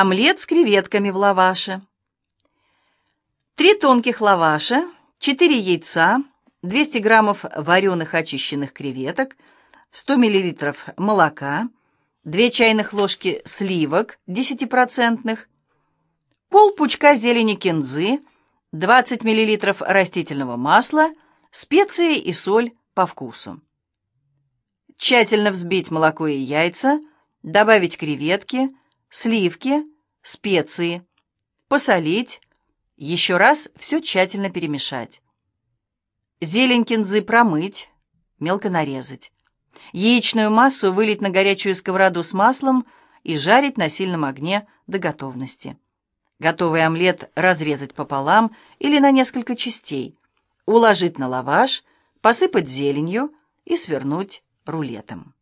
Омлет с креветками в лаваше. Три тонких лаваша, 4 яйца, 200 граммов вареных очищенных креветок, 100 миллилитров молока, 2 чайных ложки сливок 10%, пол пучка зелени кинзы, 20 миллилитров растительного масла, специи и соль по вкусу. Тщательно взбить молоко и яйца, добавить креветки, сливки, специи, посолить, еще раз все тщательно перемешать. Зелень кинзы промыть, мелко нарезать. Яичную массу вылить на горячую сковороду с маслом и жарить на сильном огне до готовности. Готовый омлет разрезать пополам или на несколько частей, уложить на лаваш, посыпать зеленью и свернуть рулетом.